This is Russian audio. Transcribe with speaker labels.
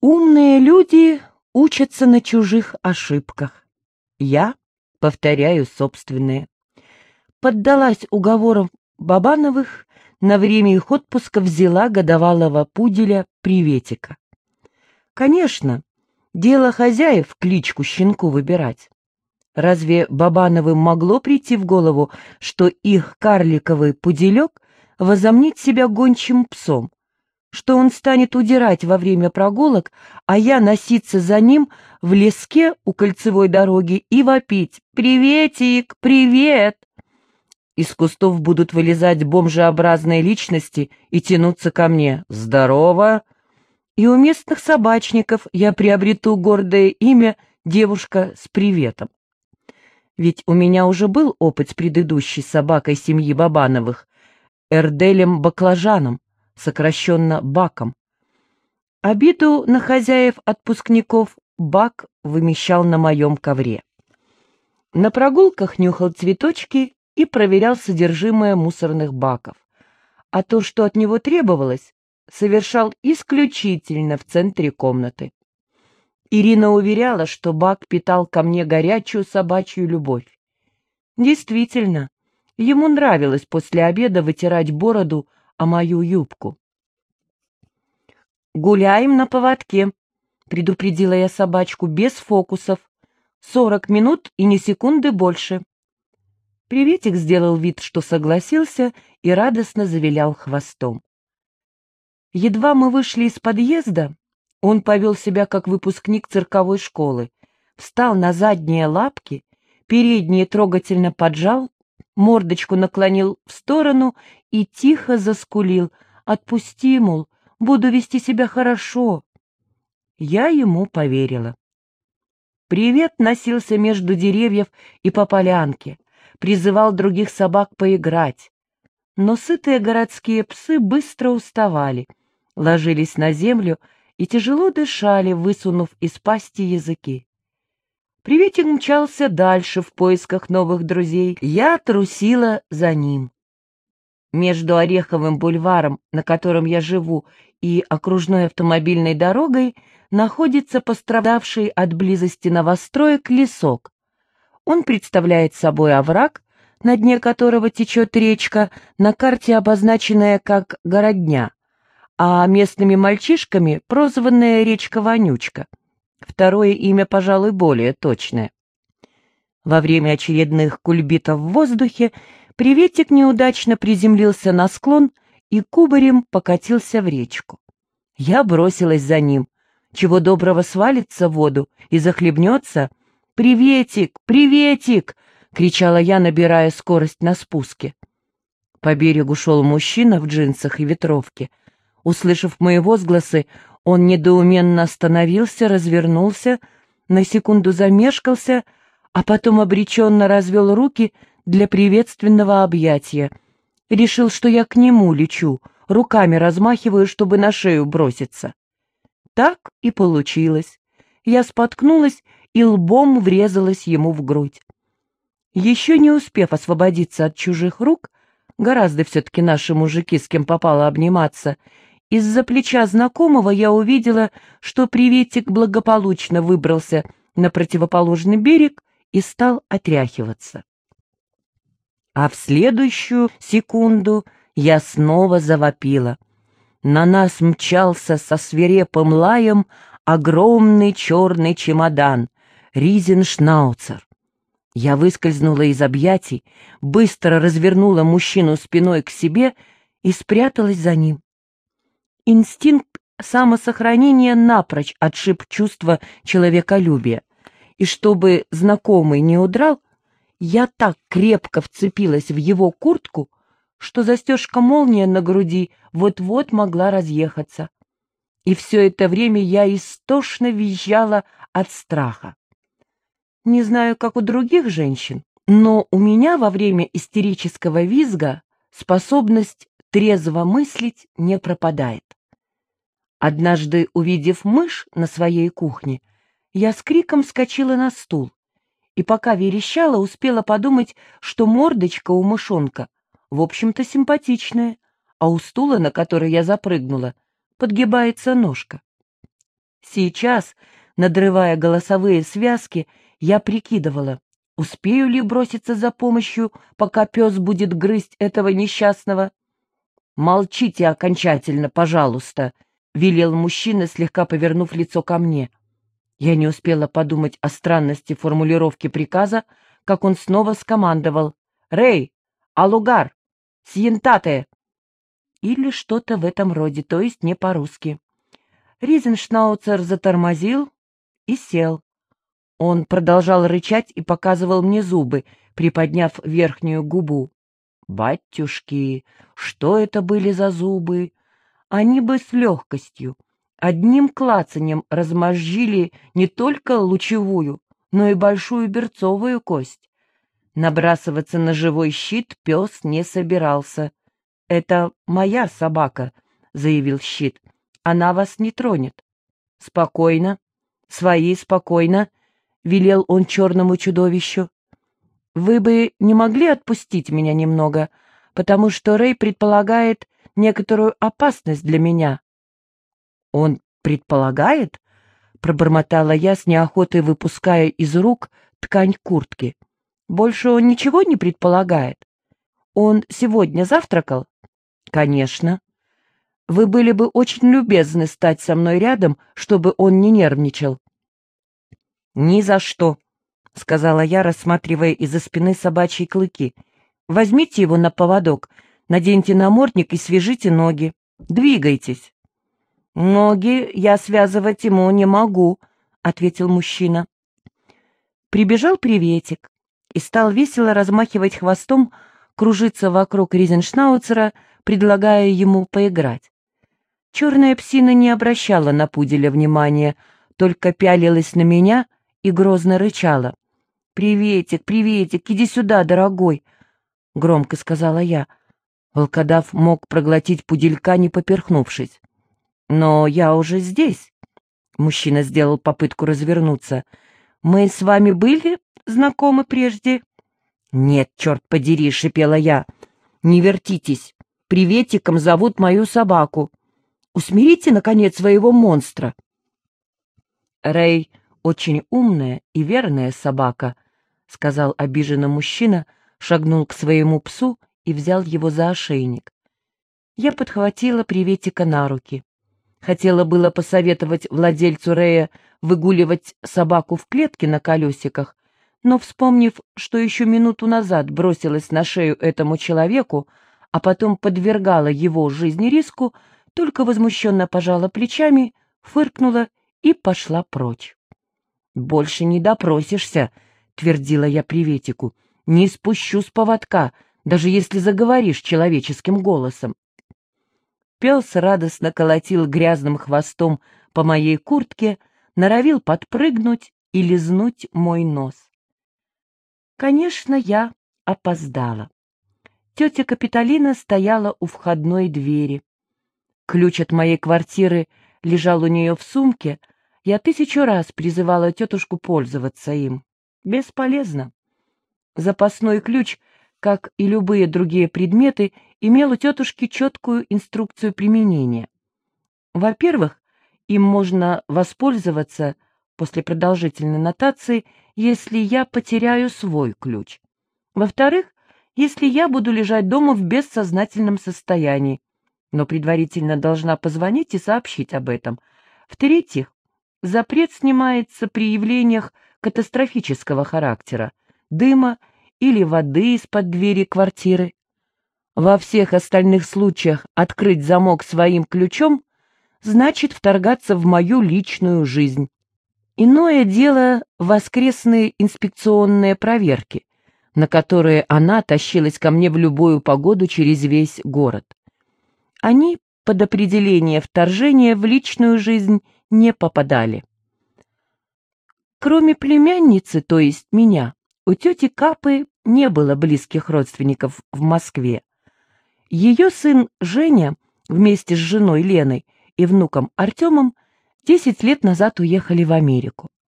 Speaker 1: Умные люди учатся на чужих ошибках. Я повторяю собственные. Поддалась уговорам Бабановых, на время их отпуска взяла годовалого пуделя Приветика. Конечно, дело хозяев кличку щенку выбирать. Разве Бабановым могло прийти в голову, что их карликовый пуделек возомнит себя гончим псом, что он станет удирать во время прогулок, а я носиться за ним в леске у кольцевой дороги и вопить «Приветик! Привет!» Из кустов будут вылезать бомжеобразные личности и тянуться ко мне «Здорово!» И у местных собачников я приобрету гордое имя «Девушка с приветом». Ведь у меня уже был опыт с предыдущей собакой семьи Бабановых, Эрделем Баклажаном, сокращенно Баком. Обиду на хозяев-отпускников Бак вымещал на моем ковре. На прогулках нюхал цветочки и проверял содержимое мусорных баков. А то, что от него требовалось, совершал исключительно в центре комнаты. Ирина уверяла, что Бак питал ко мне горячую собачью любовь. Действительно, ему нравилось после обеда вытирать бороду о мою юбку. «Гуляем на поводке», — предупредила я собачку, без фокусов. «Сорок минут и ни секунды больше». Приветик сделал вид, что согласился, и радостно завилял хвостом. Едва мы вышли из подъезда, он повел себя как выпускник цирковой школы, встал на задние лапки, передние трогательно поджал, мордочку наклонил в сторону и тихо заскулил. «Отпусти, мол, буду вести себя хорошо». Я ему поверила. Привет носился между деревьев и по полянке, призывал других собак поиграть. Но сытые городские псы быстро уставали, ложились на землю и тяжело дышали, высунув из пасти языки. Приветик мчался дальше в поисках новых друзей. Я трусила за ним. Между Ореховым бульваром, на котором я живу, и окружной автомобильной дорогой находится пострадавший от близости новостроек лесок. Он представляет собой овраг, на дне которого течет речка, на карте обозначенная как «Городня» а местными мальчишками прозванная речка Вонючка. Второе имя, пожалуй, более точное. Во время очередных кульбитов в воздухе приветик неудачно приземлился на склон и кубарем покатился в речку. Я бросилась за ним. Чего доброго свалится в воду и захлебнется. «Приветик! Приветик!» — кричала я, набирая скорость на спуске. По берегу шел мужчина в джинсах и ветровке — Услышав мои возгласы, он недоуменно остановился, развернулся, на секунду замешкался, а потом обреченно развел руки для приветственного объятия. Решил, что я к нему лечу, руками размахиваю, чтобы на шею броситься. Так и получилось. Я споткнулась и лбом врезалась ему в грудь. Еще не успев освободиться от чужих рук, гораздо все-таки наши мужики с кем попало обниматься, из-за плеча знакомого я увидела, что приветик благополучно выбрался на противоположный берег и стал отряхиваться. А в следующую секунду я снова завопила. На нас мчался со свирепым лаем огромный черный чемодан, Ризеншнауцер. Я выскользнула из объятий, быстро развернула мужчину спиной к себе и спряталась за ним. Инстинкт самосохранения напрочь отшиб чувство человеколюбия, и чтобы знакомый не удрал, я так крепко вцепилась в его куртку, что застежка молния на груди вот-вот могла разъехаться. И все это время я истошно визжала от страха. Не знаю, как у других женщин, но у меня во время истерического визга способность трезво мыслить не пропадает. Однажды, увидев мышь на своей кухне, я с криком вскочила на стул, и пока верещала, успела подумать, что мордочка у мышонка, в общем-то, симпатичная, а у стула, на который я запрыгнула, подгибается ножка. Сейчас, надрывая голосовые связки, я прикидывала, успею ли броситься за помощью, пока пес будет грызть этого несчастного. «Молчите окончательно, пожалуйста», — велел мужчина, слегка повернув лицо ко мне. Я не успела подумать о странности формулировки приказа, как он снова скомандовал. «Рэй! Алугар! Сьентате!» Или что-то в этом роде, то есть не по-русски. Ризеншнауцер затормозил и сел. Он продолжал рычать и показывал мне зубы, приподняв верхнюю губу. Батюшки, что это были за зубы? Они бы с легкостью, одним клацанем размозжили не только лучевую, но и большую берцовую кость. Набрасываться на живой щит пес не собирался. «Это моя собака», — заявил щит. «Она вас не тронет». «Спокойно. Свои спокойно», — велел он черному чудовищу. «Вы бы не могли отпустить меня немного, потому что Рэй предполагает некоторую опасность для меня». «Он предполагает?» — пробормотала я с неохотой, выпуская из рук ткань куртки. «Больше он ничего не предполагает? Он сегодня завтракал?» «Конечно. Вы были бы очень любезны стать со мной рядом, чтобы он не нервничал». «Ни за что», — сказала я, рассматривая из-за спины собачьи клыки. «Возьмите его на поводок, наденьте намордник и свяжите ноги. Двигайтесь». «Ноги я связывать ему не могу», — ответил мужчина. Прибежал приветик и стал весело размахивать хвостом, кружиться вокруг Ризеншнауцера, предлагая ему поиграть. Черная псина не обращала на пуделя внимания, только пялилась на меня и грозно рычала. «Приветик, приветик, иди сюда, дорогой!» — громко сказала я. Волкодав мог проглотить пуделька, не поперхнувшись. «Но я уже здесь». Мужчина сделал попытку развернуться. «Мы с вами были знакомы прежде?» «Нет, черт подери», — шипела я. «Не вертитесь. Приветиком зовут мою собаку. Усмирите, наконец, своего монстра». Рэй очень умная и верная собака», — сказал обиженно мужчина, шагнул к своему псу и взял его за ошейник. Я подхватила приветика на руки. Хотела было посоветовать владельцу Рея выгуливать собаку в клетке на колесиках, но, вспомнив, что еще минуту назад бросилась на шею этому человеку, а потом подвергала его жизни риску, только возмущенно пожала плечами, фыркнула и пошла прочь. «Больше не допросишься», — твердила я приветику, — «не спущу с поводка, даже если заговоришь человеческим голосом». Пес радостно колотил грязным хвостом по моей куртке, норовил подпрыгнуть и лизнуть мой нос. Конечно, я опоздала. Тетя Капитолина стояла у входной двери. Ключ от моей квартиры лежал у нее в сумке, я тысячу раз призывала тетушку пользоваться им. Бесполезно. Запасной ключ как и любые другие предметы, имел у тетушки четкую инструкцию применения. Во-первых, им можно воспользоваться после продолжительной нотации, если я потеряю свой ключ. Во-вторых, если я буду лежать дома в бессознательном состоянии, но предварительно должна позвонить и сообщить об этом. В-третьих, запрет снимается при явлениях катастрофического характера, дыма или воды из-под двери квартиры. Во всех остальных случаях открыть замок своим ключом значит вторгаться в мою личную жизнь. Иное дело воскресные инспекционные проверки, на которые она тащилась ко мне в любую погоду через весь город. Они под определение вторжения в личную жизнь не попадали. Кроме племянницы, то есть меня, у тети Капы не было близких родственников в Москве. Ее сын Женя вместе с женой Леной и внуком Артемом 10 лет назад уехали в Америку.